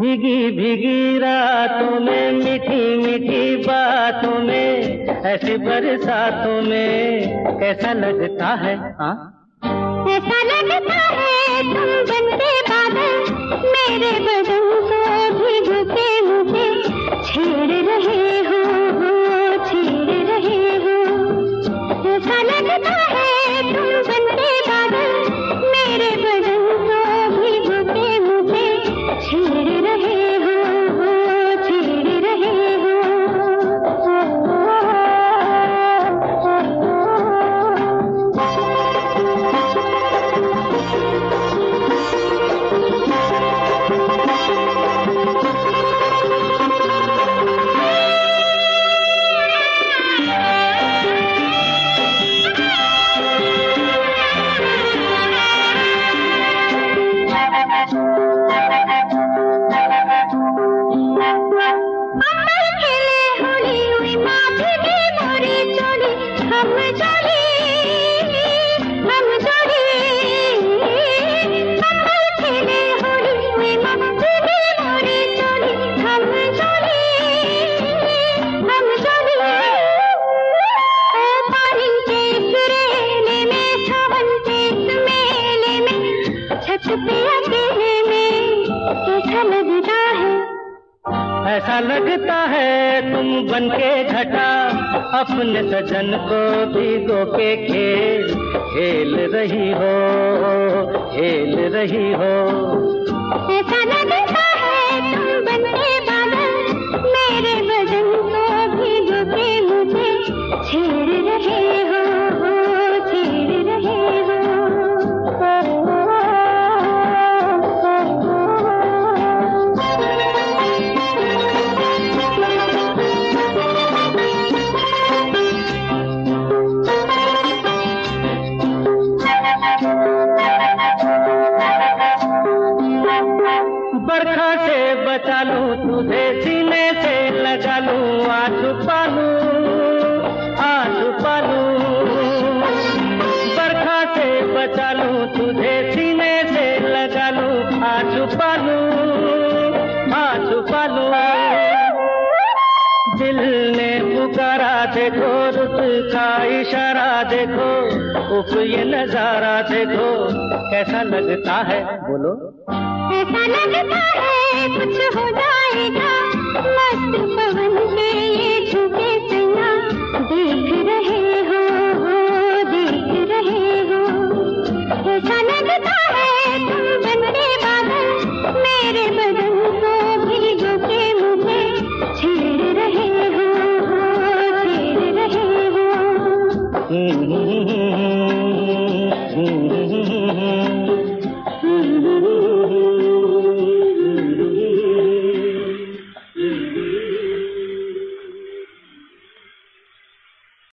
भीगी भीगी रातों में, मीठी मीठी बातों में, ऐसी बरसातों में, कैसा लगता है हाँ? कैसा लगता है चोली चली चली चोली चली चली छत पे अकेले में कैसा लगता है ऐसा लगता है तुम बन के घटा। अपने सजन को भिगो के खेल। खेल रही हो, खेल रही हो। लगा लूँ आ छुपा लूँ आ छुपा बरखा से बचा लूँ तुझे सीने से लगा लूँ आ छुपा लूँ आ दिल देखो देखो ये नज़ारा, देखो कैसा लगता है। बोलो। ऐसा लगता है कुछ हो जाएगा। Mm-hmm.